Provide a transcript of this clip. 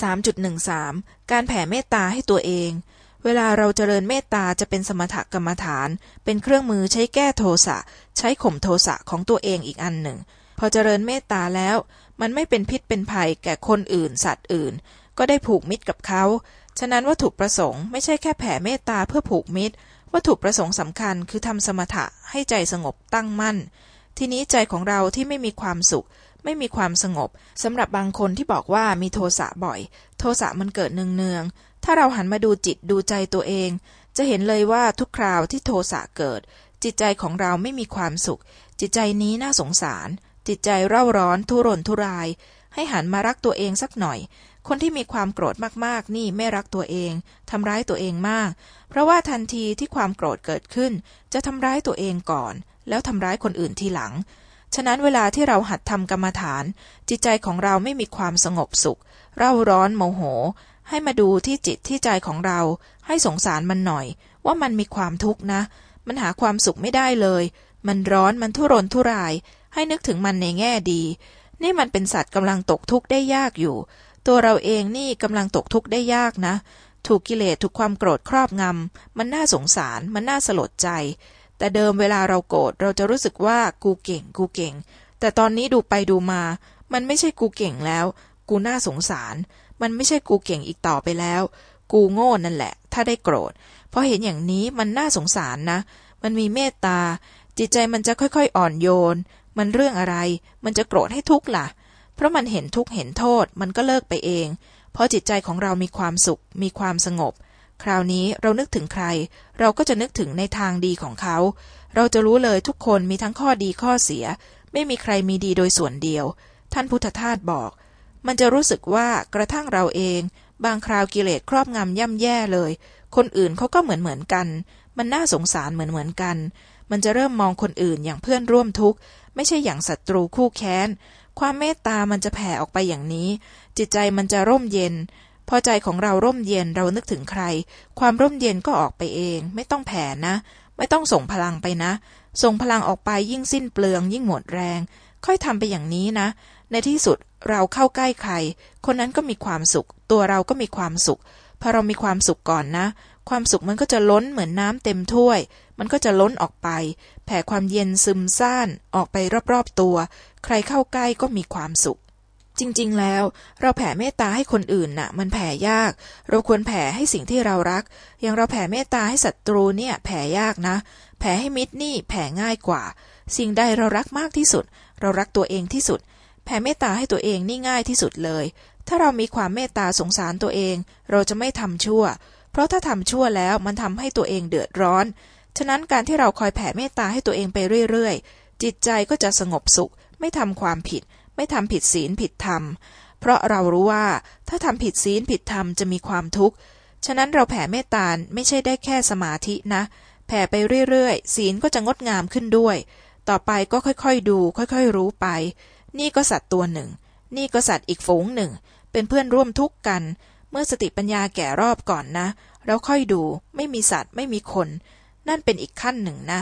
3.13 การแผ่เมตตาให้ตัวเอง เวลาเราเจริญเมตตาจะเป็นสมถกรรมฐาน เป็นเครื่องมือใช้แก้โทสะ ใช้ข่มโทสะของตัวเองอีกอันหนึ่ง พอเจริญเมตตาแล้ว มันไม่เป็นพิษเป็นภัยแก่คนอื่น สัตว์อื่น ก็ได้ผูกมิตรกับเขา ฉะนั้นวัตถุประสงค์ไม่ใช่แค่แผ่เมตตาเพื่อผูกมิตร วัตถุประสงค์สำคัญคือทำสมถะให้ใจสงบตั้งมั่น ทีนี้ใจของเราที่ไม่มีความสุข ไม่มีความสงบสำหรับบางคนที่บอกว่ามีโทสะบ่อย โทสะมันเกิดเนืองๆถ้าเราหันมาดูจิตดูใจตัวเอง จะเห็นเลยว่าทุกคราวที่โทสะเกิด จิตใจของเราไม่มีความสุข จิตใจนี้น่าสงสาร จิตใจเร่าร้อนทุรนทุราย ให้หันมารักตัวเองสักหน่อย คนที่มีความโกรธมากๆ นี่ไม่รักตัวเองทำร้ายตัวเองมาก เพราะว่าทันทีที่ความโกรธเกิดขึ้น จะทำร้ายตัวเองก่อน แล้วทำร้ายคนอื่นทีหลัง ฉะนั้นเวลาที่เราหัดทำกรรมฐาน จิตใจของเราไม่มีความสงบสุข เร่าร้อนโมโห ให้มาดูที่จิตที่ใจของเรา ให้สงสารมันหน่อย ว่ามันมีความทุกข์นะ มันหาความสุขไม่ได้เลย มันร้อนมันทุรนทุราย ให้นึกถึงมันในแง่ดี นี่มันเป็นสัตว์กำลังตกทุกข์ได้ยากอยู่ ตัวเราเองนี่กำลังตกทุกข์ได้ยากนะ ถูกกิเลสถูกความโกรธครอบงำมันน่าสงสาร มันน่าสลดใจ แต่เดิมเวลาเราโกรธเราจะรู้สึกว่ากูเก่ง กูเก่ง แต่ตอนนี้ดูไปดูมา มันไม่ใช่กูเก่งแล้ว กูน่าสงสาร มันไม่ใช่กูเก่งอีกต่อไปแล้ว กูโง่นั่นแหละ ถ้าได้โกรธเพราะเห็นอย่างนี้มันน่าสงสารนะ มันมีเมตตา จิตใจมันจะค่อยๆ อ่อนโยน มันเรื่องอะไร มันจะโกรธให้ทุกข์ล่ะ เพราะมันเห็นทุกข์เห็นโทษ มันก็เลิกไปเอง เพราะจิตใจของเรามีความสุข มีความสงบ คราวนี้เรานึกถึงใคร เราก็จะนึกถึงในทางดีของเขา เราจะรู้เลยทุกคนมีทั้งข้อดีข้อเสีย ไม่มีใครมีดีโดยส่วนเดียว ท่านพุทธทาสบอก มันจะรู้สึกว่ากระทั่งเราเอง บางคราวกิเลสครอบงำย่ำแย่เลย คนอื่นเขาก็เหมือนเหมือนกัน มันน่าสงสารเหมือนเหมือนกัน มันจะเริ่มมองคนอื่นอย่างเพื่อนร่วมทุกข์ไม่ใช่อย่างศัตรูคู่แค้น ความเมตตามันจะแผ่ออกไปอย่างนี้ จิตใจมันจะร่มเย็น พอใจของเราร่มเย็นเรานึกถึงใคร ความร่มเย็นก็ออกไปเอง ไม่ต้องแผ่นะ ไม่ต้องส่งพลังไปนะ ส่งพลังออกไปยิ่งสิ้นเปลือง ยิ่งหมดแรง ค่อยทำไปอย่างนี้นะ ในที่สุดเราเข้าใกล้ใคร คนนั้นก็มีความสุข ตัวเราก็มีความสุขพอเรามีความสุขก่อนนะ ความสุขมันก็จะล้นเหมือนน้ำเต็มถ้วย มันก็จะล้นออกไป แผ่ความเย็นซึมซ่านออกไปรอบๆตัว ใครเข้าใกล้ก็มีความสุข จริง ๆ แล้ว เราแผ่เมตตาให้คนอื่นน่ะ มันแผ่ยาก เราควรแผ่ให้สิ่งที่เรารัก อย่างเราแผ่เมตตาให้ศัตรูเนี่ย แผ่ยากนะ แผ่ให้มิตรนี่แผ่ง่ายกว่า สิ่งใดเรารักมากที่สุด เรารักตัวเองที่สุด แผ่เมตตาให้ตัวเองนี่ง่ายที่สุดเลย ถ้าเรามีความเมตตาสงสารตัวเอง เราจะไม่ทำชั่ว เพราะถ้าทำชั่วแล้วมันทำให้ตัวเองเดือดร้อน ฉะนั้นการที่เราคอยแผ่เมตตาให้ตัวเองไปเรื่อยๆจิตใจก็จะสงบสุข ไม่ทำความผิด ไม่ทำผิดศีลผิดธรรม เพราะเรารู้ว่าถ้าทำผิดศีลผิดธรรมจะมีความทุกข์ ฉะนั้นเราแผ่เมตตาไม่ใช่ได้แค่สมาธินะ แผ่ไปเรื่อยๆ ศีลก็จะงดงามขึ้นด้วย ต่อไปก็ค่อยๆดู ค่อยๆรู้ไป นี่ก็สัตว์ตัวหนึ่ง นี่ก็สัตว์อีกฝูงหนึ่ง เป็นเพื่อนร่วมทุกข์กัน เมื่อสติปัญญาแก่รอบก่อนนะ แล้วค่อยดู ไม่มีสัตว์ไม่มีคน นั่นเป็นอีกขั้นหนึ่งนะ